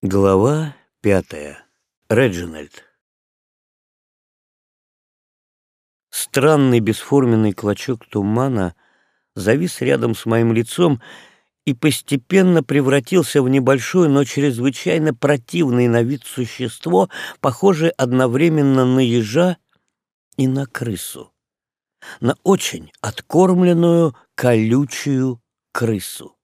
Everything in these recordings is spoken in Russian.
Глава пятая. Реджинальд. Странный бесформенный клочок тумана завис рядом с моим лицом и постепенно превратился в небольшое, но чрезвычайно противное на вид существо, похожее одновременно на ежа и на крысу. На очень откормленную колючую крысу.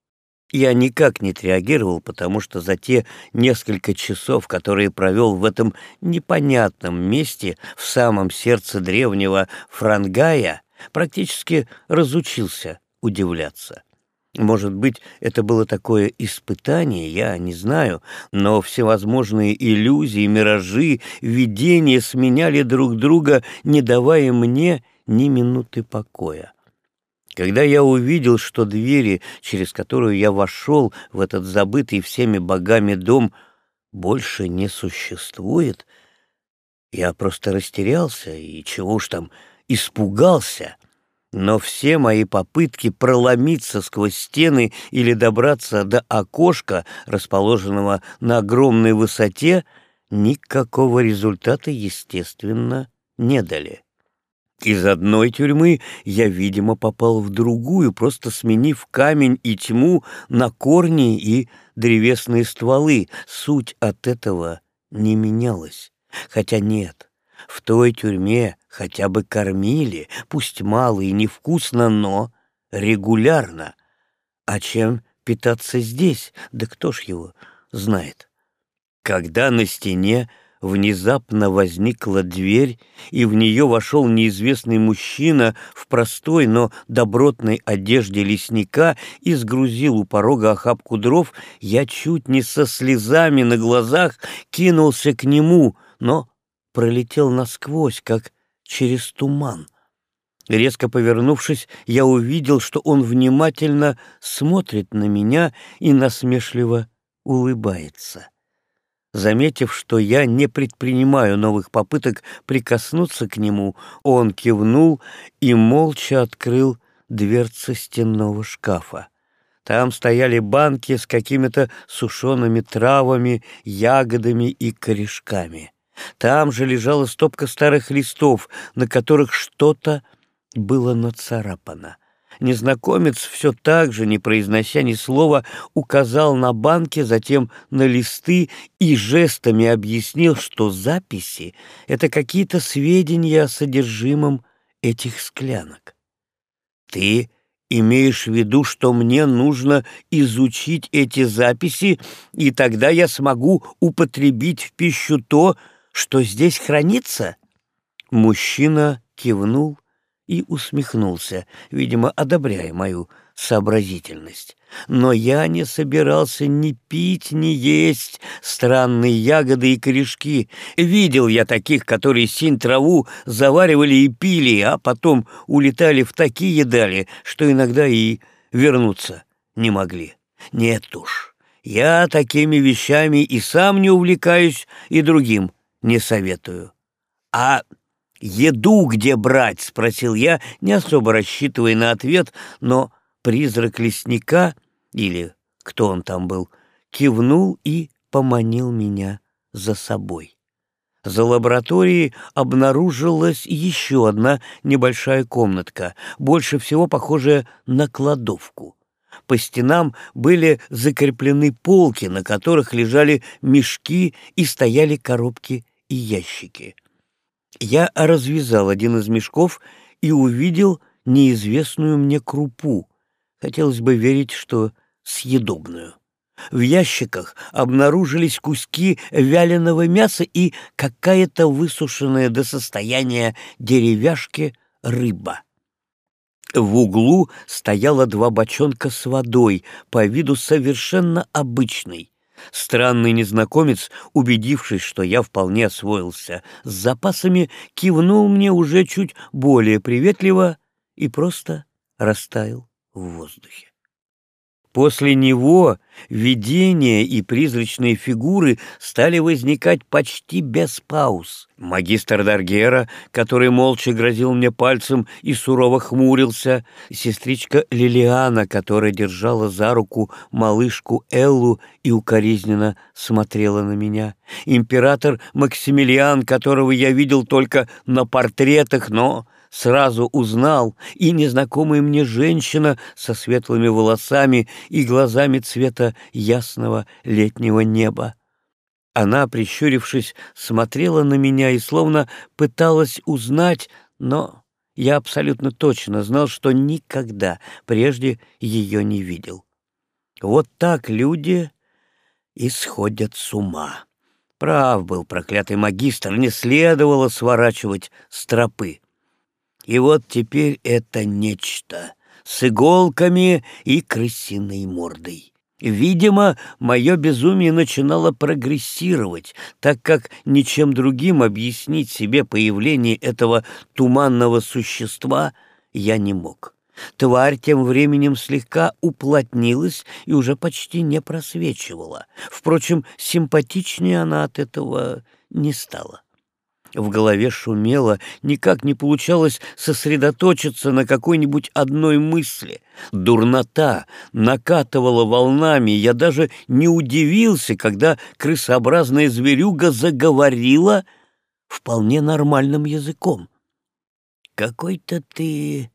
Я никак не отреагировал, потому что за те несколько часов, которые провел в этом непонятном месте, в самом сердце древнего Франгая, практически разучился удивляться. Может быть, это было такое испытание, я не знаю, но всевозможные иллюзии, миражи, видения сменяли друг друга, не давая мне ни минуты покоя. Когда я увидел, что двери, через которую я вошел в этот забытый всеми богами дом, больше не существует, я просто растерялся и, чего уж там, испугался. Но все мои попытки проломиться сквозь стены или добраться до окошка, расположенного на огромной высоте, никакого результата, естественно, не дали. Из одной тюрьмы я, видимо, попал в другую, просто сменив камень и тьму на корни и древесные стволы. Суть от этого не менялась. Хотя нет, в той тюрьме хотя бы кормили, пусть мало и невкусно, но регулярно. А чем питаться здесь? Да кто ж его знает? Когда на стене внезапно возникла дверь, и в нее вошел неизвестный мужчина в простой, но добротной одежде лесника и сгрузил у порога охапку дров, я чуть не со слезами на глазах кинулся к нему, но пролетел насквозь, как через туман. Резко повернувшись, я увидел, что он внимательно смотрит на меня и насмешливо улыбается. Заметив, что я не предпринимаю новых попыток прикоснуться к нему, он кивнул и молча открыл дверцы стенного шкафа. Там стояли банки с какими-то сушеными травами, ягодами и корешками. Там же лежала стопка старых листов, на которых что-то было нацарапано. Незнакомец все так же, не произнося ни слова, указал на банки, затем на листы и жестами объяснил, что записи — это какие-то сведения о содержимом этих склянок. «Ты имеешь в виду, что мне нужно изучить эти записи, и тогда я смогу употребить в пищу то, что здесь хранится?» Мужчина кивнул и усмехнулся, видимо, одобряя мою сообразительность. Но я не собирался ни пить, ни есть странные ягоды и корешки. Видел я таких, которые синь траву заваривали и пили, а потом улетали в такие дали, что иногда и вернуться не могли. Нет уж, я такими вещами и сам не увлекаюсь, и другим не советую. А еду где брать?» — спросил я, не особо рассчитывая на ответ, но призрак лесника, или кто он там был, кивнул и поманил меня за собой. За лабораторией обнаружилась еще одна небольшая комнатка, больше всего похожая на кладовку. По стенам были закреплены полки, на которых лежали мешки и стояли коробки и ящики. Я развязал один из мешков и увидел неизвестную мне крупу. Хотелось бы верить, что съедобную. В ящиках обнаружились куски вяленого мяса и какая-то высушенная до состояния деревяшки рыба. В углу стояло два бочонка с водой, по виду совершенно обычной. Странный незнакомец, убедившись, что я вполне освоился с запасами, кивнул мне уже чуть более приветливо и просто растаял в воздухе. После него видения и призрачные фигуры стали возникать почти без пауз. Магистр Даргера, который молча грозил мне пальцем и сурово хмурился, сестричка Лилиана, которая держала за руку малышку Эллу и укоризненно смотрела на меня, император Максимилиан, которого я видел только на портретах, но сразу узнал и незнакомая мне женщина со светлыми волосами и глазами цвета ясного летнего неба. Она, прищурившись, смотрела на меня и словно пыталась узнать, но я абсолютно точно знал, что никогда прежде ее не видел. Вот так люди исходят с ума. Прав был проклятый магистр, не следовало сворачивать с тропы. И вот теперь это нечто с иголками и крысиной мордой. Видимо, мое безумие начинало прогрессировать, так как ничем другим объяснить себе появление этого туманного существа я не мог. Тварь тем временем слегка уплотнилась и уже почти не просвечивала. Впрочем, симпатичнее она от этого не стала. В голове шумело, никак не получалось сосредоточиться на какой-нибудь одной мысли. Дурнота накатывала волнами, я даже не удивился, когда крысообразная зверюга заговорила вполне нормальным языком. «Какой-то ты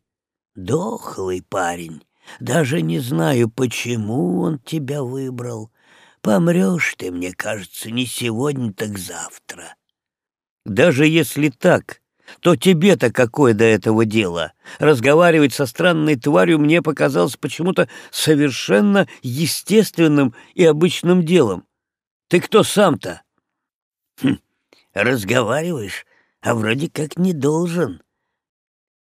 дохлый парень. Даже не знаю, почему он тебя выбрал. Помрешь ты, мне кажется, не сегодня, так завтра». Даже если так, то тебе-то какое до этого дело? Разговаривать со странной тварью мне показалось почему-то совершенно естественным и обычным делом. Ты кто сам-то? Хм, разговариваешь, а вроде как не должен.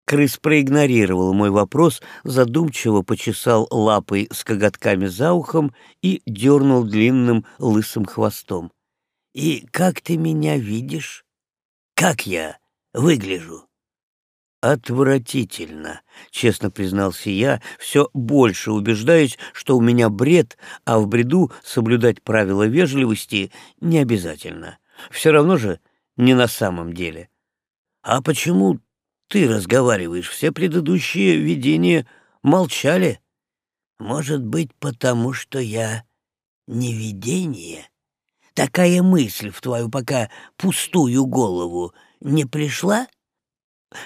Крыс проигнорировал мой вопрос, задумчиво почесал лапой с коготками за ухом и дернул длинным лысым хвостом. «И как ты меня видишь?» Как я выгляжу?» «Отвратительно», — честно признался я, все больше убеждаюсь, что у меня бред, а в бреду соблюдать правила вежливости не обязательно. Все равно же не на самом деле. «А почему ты разговариваешь? Все предыдущие видения молчали». «Может быть, потому что я не видение?» Такая мысль в твою пока пустую голову не пришла?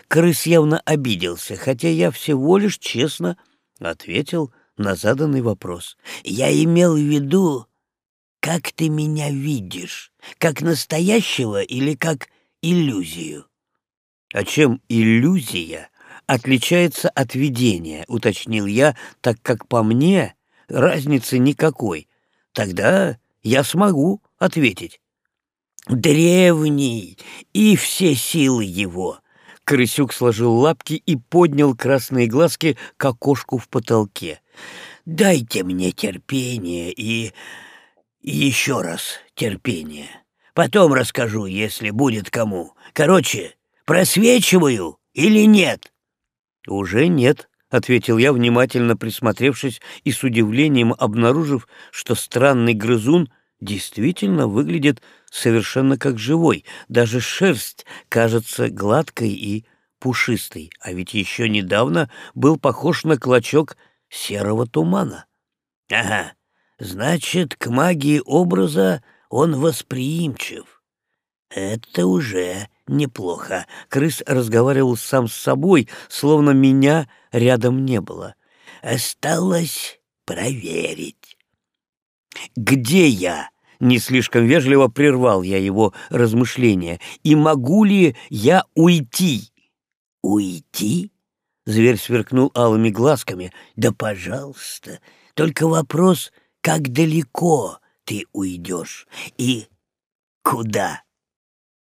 Крыс явно обиделся, хотя я всего лишь честно ответил на заданный вопрос. Я имел в виду, как ты меня видишь, как настоящего или как иллюзию? А чем иллюзия отличается от видения, уточнил я, так как по мне разницы никакой. Тогда я смогу ответить. «Древний и все силы его!» Крысюк сложил лапки и поднял красные глазки к окошку в потолке. «Дайте мне терпение и... еще раз терпение. Потом расскажу, если будет кому. Короче, просвечиваю или нет?» «Уже нет», — ответил я, внимательно присмотревшись и с удивлением обнаружив, что странный грызун — действительно выглядит совершенно как живой. Даже шерсть кажется гладкой и пушистой, а ведь еще недавно был похож на клочок серого тумана. Ага, значит, к магии образа он восприимчив. Это уже неплохо. Крыс разговаривал сам с собой, словно меня рядом не было. Осталось проверить. «Где я?» Не слишком вежливо прервал я его размышления. «И могу ли я уйти?» «Уйти?» Зверь сверкнул алыми глазками. «Да, пожалуйста. Только вопрос, как далеко ты уйдешь и куда?»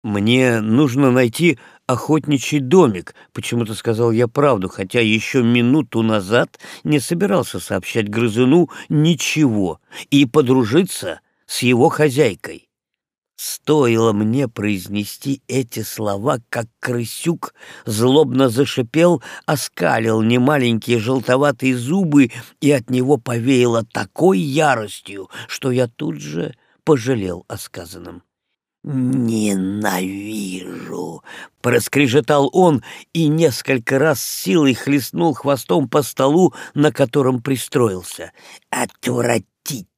«Мне нужно найти охотничий домик», — почему-то сказал я правду, хотя еще минуту назад не собирался сообщать грызуну ничего и подружиться с его хозяйкой. Стоило мне произнести эти слова, как крысюк злобно зашипел, оскалил немаленькие желтоватые зубы, и от него повеяло такой яростью, что я тут же пожалел о сказанном. «Ненавижу!» — проскрежетал он и несколько раз силой хлестнул хвостом по столу, на котором пристроился.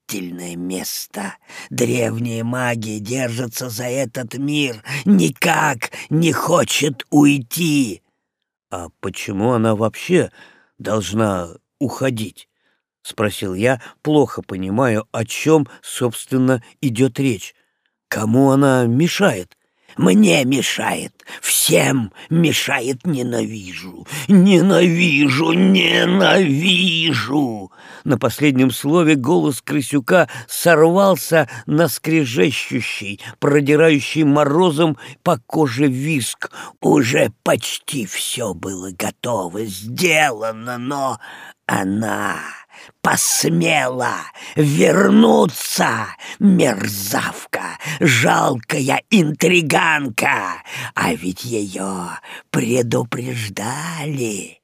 «Отвратительное место! Древняя магия держится за этот мир, никак не хочет уйти!» «А почему она вообще должна уходить?» — спросил я, плохо понимаю, о чем, собственно, идет речь. Кому она мешает? Мне мешает, всем мешает, ненавижу, ненавижу, ненавижу. На последнем слове голос крысюка сорвался на скрежещущий, продирающий морозом по коже виск. Уже почти все было готово, сделано, но она посмела вернуться, мерзавка, жалкая интриганка, а ведь ее предупреждали.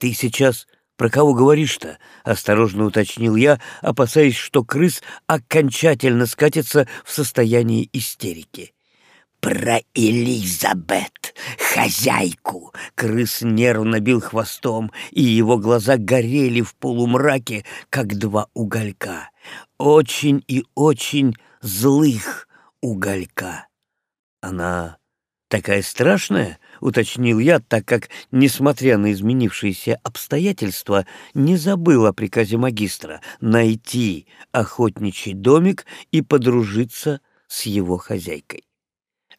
Ты сейчас про кого говоришь-то? Осторожно уточнил я, опасаясь, что крыс окончательно скатится в состояние истерики про Элизабет, хозяйку. Крыс нервно бил хвостом, и его глаза горели в полумраке, как два уголька. Очень и очень злых уголька. Она такая страшная, уточнил я, так как, несмотря на изменившиеся обстоятельства, не забыл о приказе магистра найти охотничий домик и подружиться с его хозяйкой.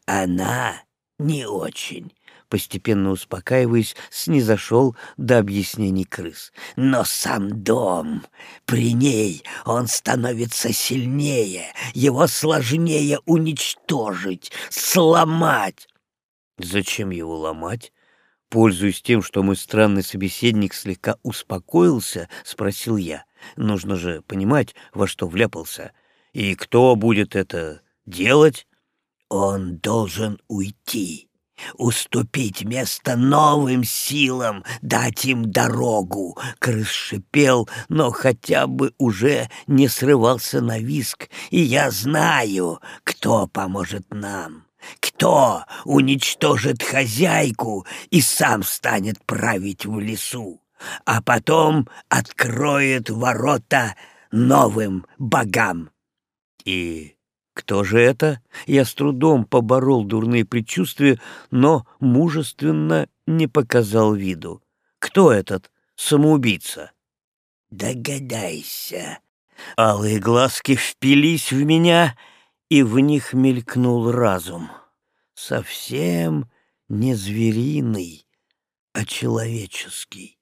Она не очень. Постепенно успокаиваясь, снизошел до объяснений крыс. Но сам дом, при ней он становится сильнее, его сложнее уничтожить, сломать. Зачем его ломать? Пользуясь тем, что мой странный собеседник слегка успокоился, спросил я. Нужно же понимать, во что вляпался. И кто будет это делать? Он должен уйти, уступить место новым силам, дать им дорогу. Крыс шипел, но хотя бы уже не срывался на виск, и я знаю, кто поможет нам. Кто уничтожит хозяйку и сам станет править в лесу, а потом откроет ворота новым богам? И кто же это? Я с трудом поборол дурные предчувствия, но мужественно не показал виду. Кто этот самоубийца? Догадайся. Алые глазки впились в меня, и в них мелькнул разум. Совсем не звериный, а человеческий,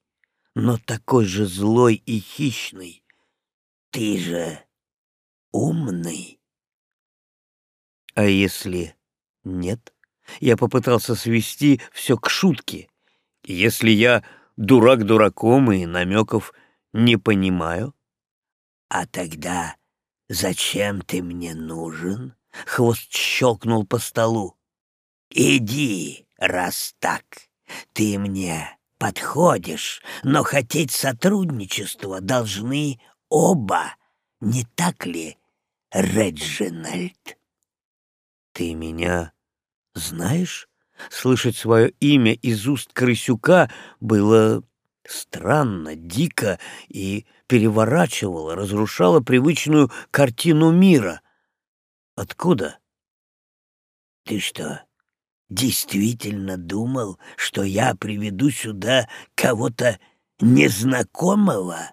но такой же злой и хищный. Ты же умный. А если нет? Я попытался свести все к шутке. Если я дурак дураком и намеков не понимаю? А тогда зачем ты мне нужен? Хвост щелкнул по столу. Иди, раз так. Ты мне подходишь, но хотеть сотрудничества должны оба, не так ли, Реджинальд? «Ты меня знаешь?» Слышать свое имя из уст крысюка было странно, дико и переворачивало, разрушало привычную картину мира. «Откуда?» «Ты что, действительно думал, что я приведу сюда кого-то незнакомого?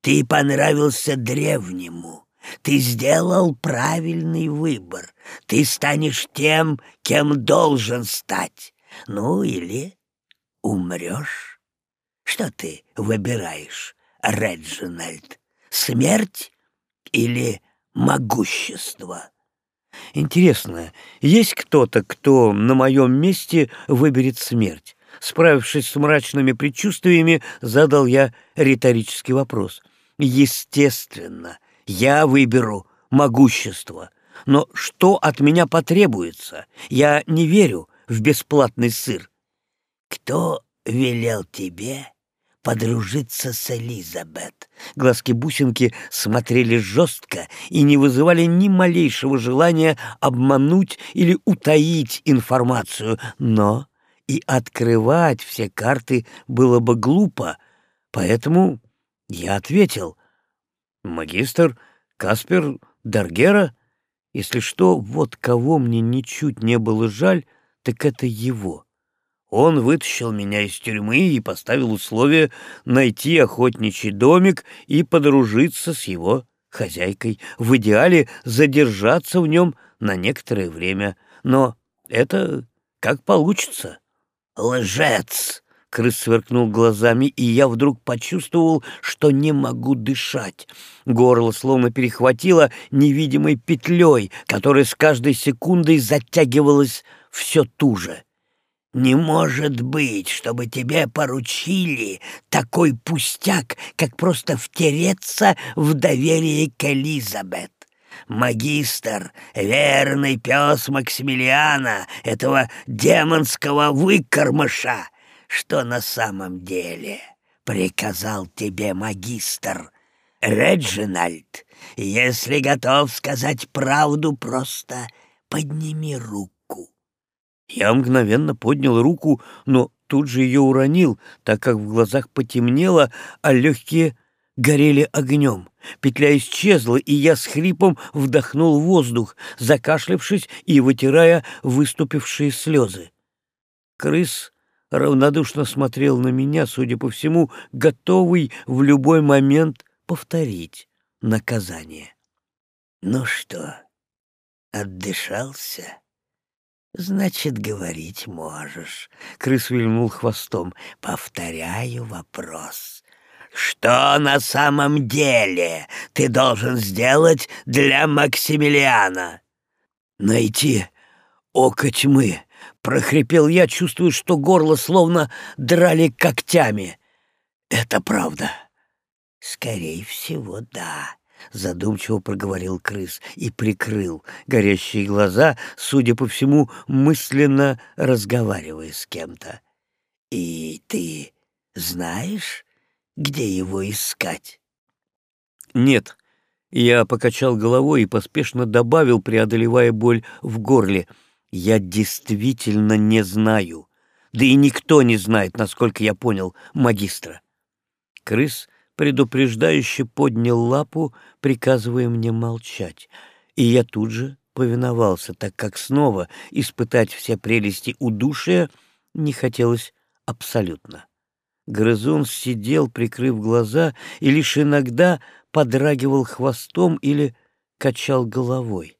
Ты понравился древнему». Ты сделал правильный выбор. Ты станешь тем, кем должен стать. Ну или умрешь. Что ты выбираешь, Реджинальд? Смерть или могущество? Интересно, есть кто-то, кто на моем месте выберет смерть? Справившись с мрачными предчувствиями, задал я риторический вопрос. Естественно, я выберу могущество. Но что от меня потребуется? Я не верю в бесплатный сыр. Кто велел тебе подружиться с Элизабет. Глазки-бусинки смотрели жестко и не вызывали ни малейшего желания обмануть или утаить информацию, но и открывать все карты было бы глупо, поэтому я ответил. «Магистр Каспер Даргера? Если что, вот кого мне ничуть не было жаль, так это его». Он вытащил меня из тюрьмы и поставил условие найти охотничий домик и подружиться с его хозяйкой, в идеале задержаться в нем на некоторое время. Но это как получится. «Лжец!» — крыс сверкнул глазами, и я вдруг почувствовал, что не могу дышать. Горло словно перехватило невидимой петлей, которая с каждой секундой затягивалась все туже. Не может быть, чтобы тебе поручили такой пустяк, как просто втереться в доверие к Элизабет. Магистр, верный пес Максимилиана, этого демонского выкормыша, что на самом деле приказал тебе магистр Реджинальд. Если готов сказать правду, просто подними руку. Я мгновенно поднял руку, но тут же ее уронил, так как в глазах потемнело, а легкие горели огнем. Петля исчезла, и я с хрипом вдохнул воздух, закашлявшись и вытирая выступившие слезы. Крыс равнодушно смотрел на меня, судя по всему, готовый в любой момент повторить наказание. «Ну что, отдышался?» Значит, говорить можешь. Крыс вильнул хвостом. Повторяю вопрос. Что на самом деле ты должен сделать для Максимилиана? Найти око тьмы. Прохрипел я, чувствую, что горло словно драли когтями. Это правда. Скорее всего, да. — задумчиво проговорил крыс и прикрыл горящие глаза, судя по всему, мысленно разговаривая с кем-то. «И ты знаешь, где его искать?» «Нет». Я покачал головой и поспешно добавил, преодолевая боль в горле. «Я действительно не знаю. Да и никто не знает, насколько я понял, магистра». Крыс предупреждающе поднял лапу, приказывая мне молчать, и я тут же повиновался, так как снова испытать все прелести удушия не хотелось абсолютно. Грызун сидел, прикрыв глаза, и лишь иногда подрагивал хвостом или качал головой.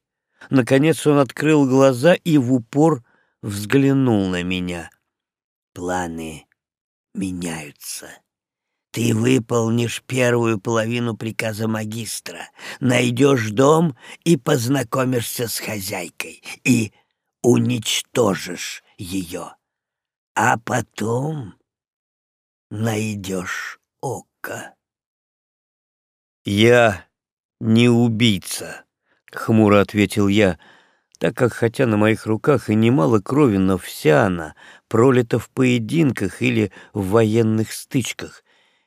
Наконец он открыл глаза и в упор взглянул на меня. «Планы меняются», ты выполнишь первую половину приказа магистра, найдешь дом и познакомишься с хозяйкой, и уничтожишь ее. А потом найдешь око. «Я не убийца», — хмуро ответил я, так как, хотя на моих руках и немало крови, но вся она пролита в поединках или в военных стычках,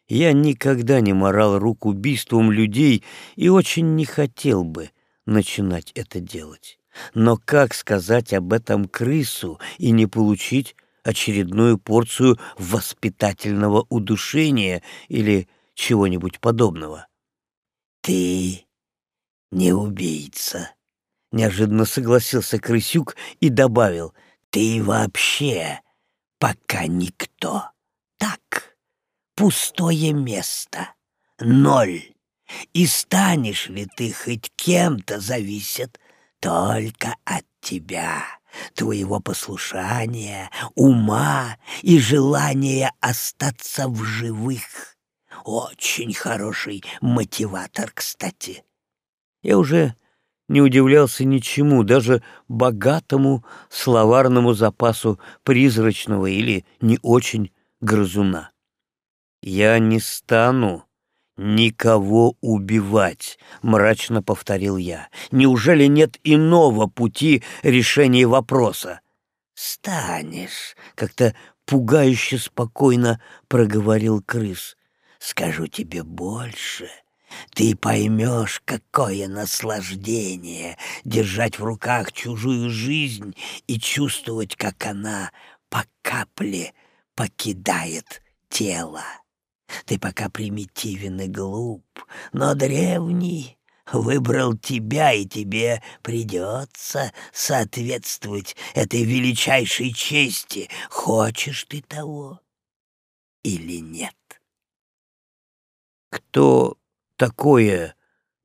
я никогда не морал рук убийством людей и очень не хотел бы начинать это делать. Но как сказать об этом крысу и не получить очередную порцию воспитательного удушения или чего-нибудь подобного? «Ты не убийца», — неожиданно согласился крысюк и добавил, «ты вообще пока никто, так?» Пустое место, ноль. И станешь ли ты хоть кем-то зависит только от тебя, твоего послушания, ума и желания остаться в живых. Очень хороший мотиватор, кстати. Я уже не удивлялся ничему, даже богатому словарному запасу призрачного или не очень грызуна. Я не стану «Никого убивать», — мрачно повторил я. «Неужели нет иного пути решения вопроса?» «Станешь», — как-то пугающе спокойно проговорил крыс. «Скажу тебе больше. Ты поймешь, какое наслаждение держать в руках чужую жизнь и чувствовать, как она по капле покидает тело. Ты пока примитивен и глуп, но древний выбрал тебя, и тебе придется соответствовать этой величайшей чести, хочешь ты того или нет. Кто такое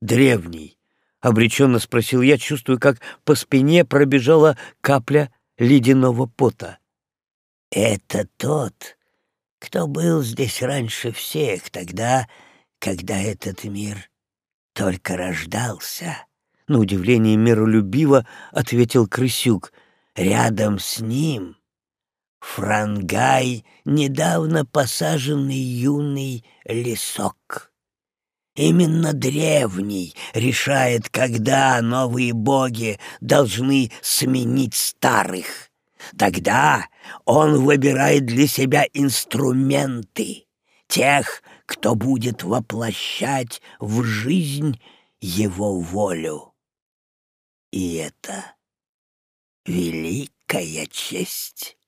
древний? Обреченно спросил я, чувствуя, как по спине пробежала капля ледяного пота. Это тот, кто был здесь раньше всех, тогда, когда этот мир только рождался. На удивление миролюбиво ответил Крысюк. Рядом с ним Франгай, недавно посаженный юный лесок. Именно древний решает, когда новые боги должны сменить старых. Тогда он выбирает для себя инструменты, тех, кто будет воплощать в жизнь его волю. И это великая честь.